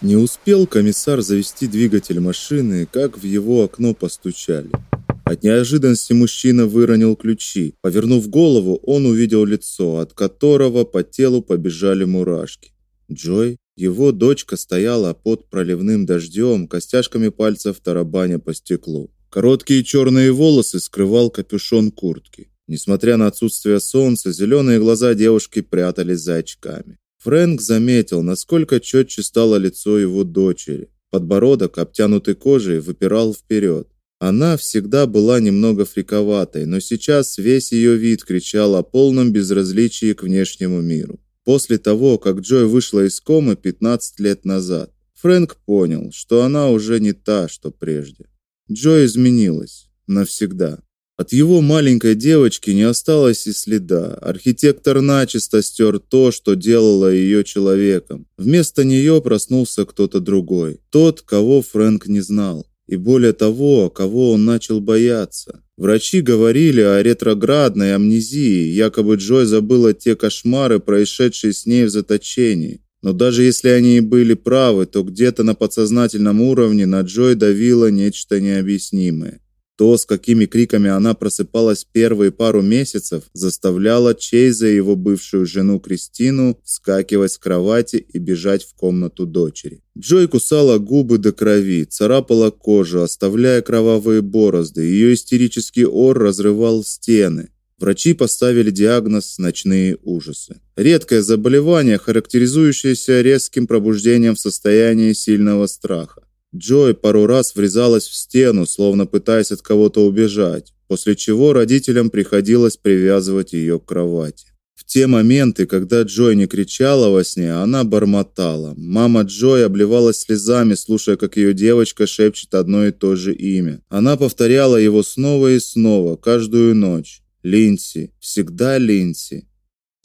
Не успел комиссар завести двигатель машины, как в его окно постучали. От неожиданности мужчина выронил ключи. Повернув голову, он увидел лицо, от которого по телу побежали мурашки. Джой, его дочка стояла под проливным дождем, костяшками пальцев тарабаня по стеклу. Короткие черные волосы скрывал капюшон куртки. Несмотря на отсутствие солнца, зеленые глаза девушки прятались за очками. Фрэнк заметил, насколько четче стало лицо его дочери. Подбородок, обтянутый кожей, выпирал вперед. Она всегда была немного фриковатой, но сейчас весь ее вид кричал о полном безразличии к внешнему миру. После того, как Джой вышла из комы 15 лет назад, Фрэнк понял, что она уже не та, что прежде. Джой изменилась навсегда. От его маленькой девочки не осталось и следа. Архитектор начисто стер то, что делало ее человеком. Вместо нее проснулся кто-то другой, тот, кого Фрэнк не знал, и более того, кого он начал бояться. Врачи говорили о ретроградной амнезии, якобы Джой забыла те кошмары, происшедшие с ней в заточении. Но даже если они и были правы, то где-то на подсознательном уровне на Джой давило нечто необъяснимое. То, с какими криками она просыпалась первые пару месяцев, заставляло Чейза и его бывшую жену Кристину вскакивать с кровати и бежать в комнату дочери. Джой кусала губы до крови, царапала кожу, оставляя кровавые борозды. Ее истерический ор разрывал стены. Врачи поставили диагноз ночные ужасы. Редкое заболевание, характеризующееся резким пробуждением в состоянии сильного страха. Джой пару раз врезалась в стену, словно пытаясь от кого-то убежать, после чего родителям приходилось привязывать ее к кровати. В те моменты, когда Джой не кричала во сне, она бормотала. Мама Джой обливалась слезами, слушая, как ее девочка шепчет одно и то же имя. Она повторяла его снова и снова, каждую ночь. Линси, всегда Линси.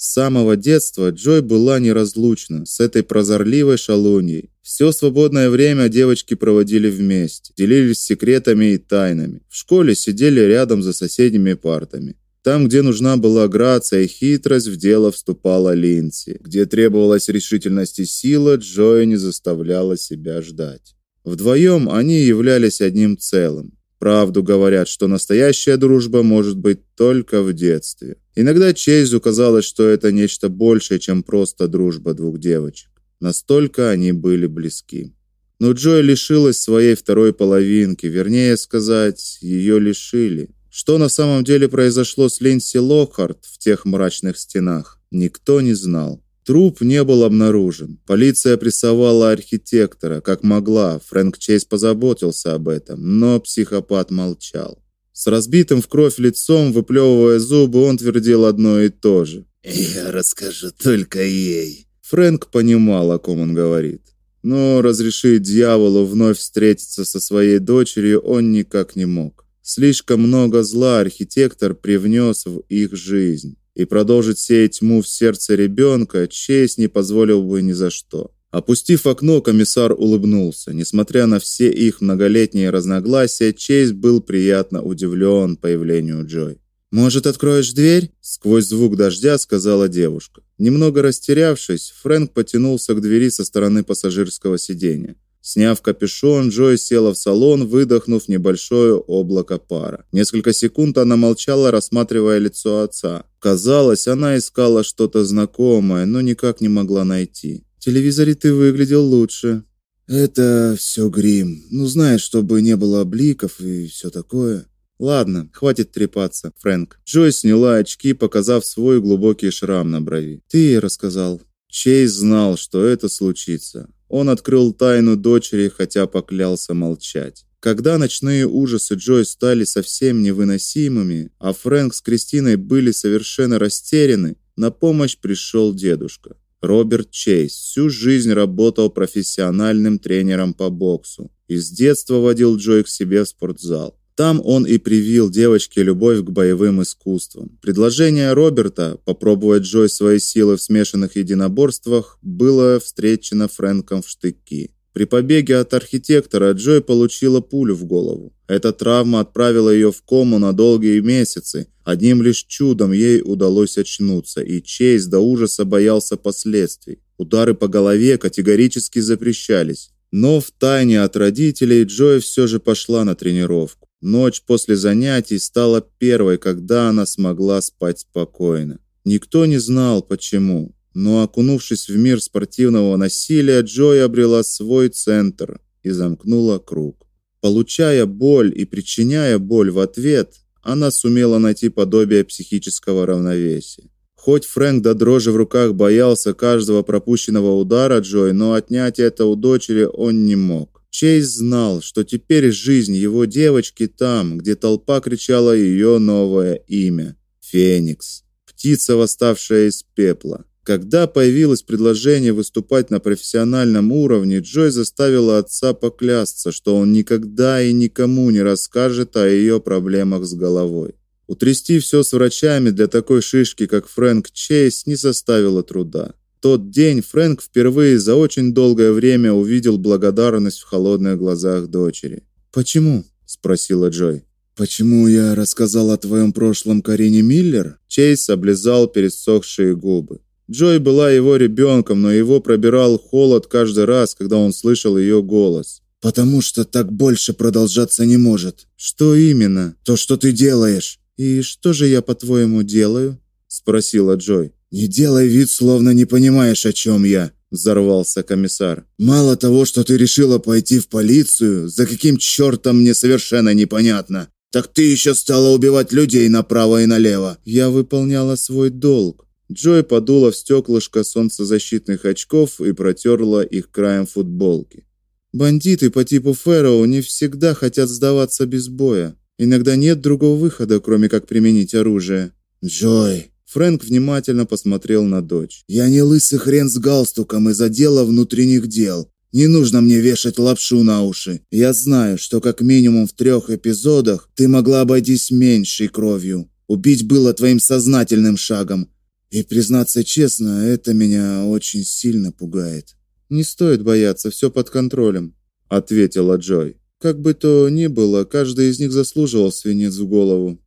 С самого детства Джой была неразлучна с этой прозорливой шалуньей. Все свободное время девочки проводили вместе, делились секретами и тайнами. В школе сидели рядом за соседними партами. Там, где нужна была грация и хитрость, в дело вступала Линси. Где требовалась решительность и сила, Джой не заставляла себя ждать. Вдвоем они являлись одним целым. Правду говорят, что настоящая дружба может быть только в детстве. Иногда Чейзу казалось, что это нечто большее, чем просто дружба двух девочек. Настолько они были близки. Но Джой лишилась своей второй половинки, вернее сказать, ее лишили. Что на самом деле произошло с Линси Локхарт в тех мрачных стенах, никто не знал. Труп не был обнаружен. Полиция прессовала архитектора, как могла. Фрэнк Чейз позаботился об этом, но психопат молчал. С разбитым в кровь лицом, выплевывая зубы, он твердил одно и то же. «Я расскажу только ей». Фрэнк понимал, о ком он говорит. Но разрешить дьяволу вновь встретиться со своей дочерью он никак не мог. Слишком много зла архитектор привнес в их жизнь и продолжить сеять тьму в сердце ребенка честь не позволил бы ни за что. Опустив окно, комиссар улыбнулся. Несмотря на все их многолетние разногласия, Чейз был приятно удивлен появлению Джой. «Может, откроешь дверь?» – сквозь звук дождя сказала девушка. Немного растерявшись, Фрэнк потянулся к двери со стороны пассажирского сиденья. Сняв капюшон, Джой села в салон, выдохнув небольшое облако пара. Несколько секунд она молчала, рассматривая лицо отца. Казалось, она искала что-то знакомое, но никак не могла найти. В телевизоре ты выглядел лучше. Это все грим. Ну, знаешь, чтобы не было бликов и все такое. Ладно, хватит трепаться, Фрэнк. Джой сняла очки, показав свой глубокий шрам на брови. Ты ей рассказал. Чейз знал, что это случится. Он открыл тайну дочери, хотя поклялся молчать. Когда ночные ужасы Джой стали совсем невыносимыми, а Фрэнк с Кристиной были совершенно растеряны, на помощь пришел дедушка. Роберт Чейз всю жизнь работал профессиональным тренером по боксу и с детства водил Джой к себе в спортзал. Там он и привил девочке любовь к боевым искусствам. Предложение Роберта попробовать Джой свои силы в смешанных единоборствах было встречено Фрэнком в штыки. При побеге от архитектора Джой получила пулю в голову. Эта травма отправила ее в кому на долгие месяцы. Одним лишь чудом ей удалось очнуться, и Чейз до ужаса боялся последствий. Удары по голове категорически запрещались. Но в тайне от родителей Джой все же пошла на тренировку. Ночь после занятий стала первой, когда она смогла спать спокойно. Никто не знал почему, но окунувшись в мир спортивного насилия, Джой обрела свой центр и замкнула круг. Получая боль и причиняя боль в ответ, она сумела найти подобие психического равновесия. Хоть Фрэнк до дрожи в руках боялся каждого пропущенного удара Джой, но отнять это у дочери он не мог. Чейз знал, что теперь жизнь его девочки там, где толпа кричала ее новое имя Феникс, птица, восставшая из пепла. Когда появилось предложение выступать на профессиональном уровне, Джой заставила отца поклясться, что он никогда и никому не расскажет о ее проблемах с головой. Утрясти все с врачами для такой шишки, как Фрэнк Чейз, не составило труда тот день Фрэнк впервые за очень долгое время увидел благодарность в холодных глазах дочери. "Почему?" спросила Джой. "Почему я рассказал о твоем прошлом Карине Миллер?" Чейз облизал пересохшие губы. Джой была его ребенком, но его пробирал холод каждый раз, когда он слышал ее голос. Потому что так больше продолжаться не может. Что именно? То, что ты делаешь. И что же я, по-твоему, делаю? спросила Джой. «Не делай вид, словно не понимаешь, о чем я», – взорвался комиссар. «Мало того, что ты решила пойти в полицию, за каким чертом мне совершенно непонятно, так ты еще стала убивать людей направо и налево». «Я выполняла свой долг». Джой подула в стеклышко солнцезащитных очков и протерла их краем футболки. Бандиты по типу Фэрроу не всегда хотят сдаваться без боя. Иногда нет другого выхода, кроме как применить оружие. «Джой, Фрэнк внимательно посмотрел на дочь. «Я не лысый хрен с галстуком из отдела внутренних дел. Не нужно мне вешать лапшу на уши. Я знаю, что как минимум в трех эпизодах ты могла обойтись меньшей кровью. Убить было твоим сознательным шагом. И, признаться честно, это меня очень сильно пугает». «Не стоит бояться, все под контролем», — ответила Джой. «Как бы то ни было, каждый из них заслуживал свинец в голову».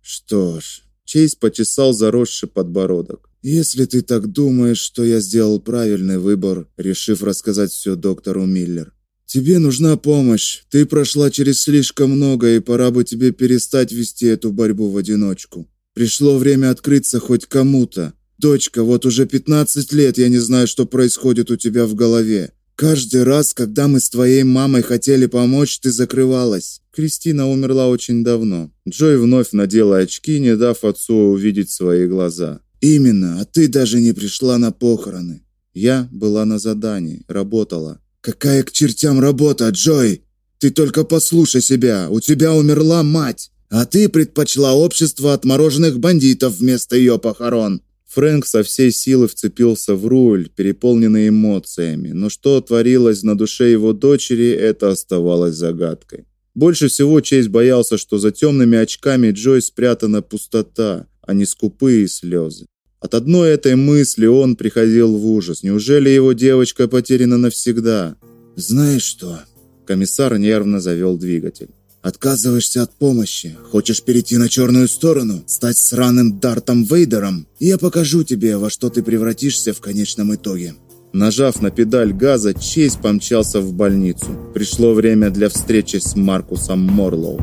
«Что ж, Чейз почесал заросший подбородок. Если ты так думаешь, что я сделал правильный выбор, решив рассказать все доктору Миллер. Тебе нужна помощь. Ты прошла через слишком много, и пора бы тебе перестать вести эту борьбу в одиночку. Пришло время открыться хоть кому-то. Дочка, вот уже 15 лет я не знаю, что происходит у тебя в голове. Каждый раз, когда мы с твоей мамой хотели помочь, ты закрывалась. Кристина умерла очень давно. Джой вновь надела очки, не дав отцу увидеть свои глаза. Именно, а ты даже не пришла на похороны. Я была на задании, работала. Какая к чертям работа, Джой? Ты только послушай себя. У тебя умерла мать, а ты предпочла общество отмороженных бандитов вместо ее похорон. Фрэнк со всей силы вцепился в руль, переполненный эмоциями, но что творилось на душе его дочери, это оставалось загадкой. Больше всего Чейз боялся, что за темными очками Джой спрятана пустота, а не скупые слезы. От одной этой мысли он приходил в ужас. Неужели его девочка потеряна навсегда? Знаешь что? Комиссар нервно завел двигатель. Отказываешься от помощи? Хочешь перейти на черную сторону? Стать сраным Дартом Вейдером? Я покажу тебе, во что ты превратишься в конечном итоге. Нажав на педаль газа, Чейз помчался в больницу. Пришло время для встречи с Маркусом Морлоу.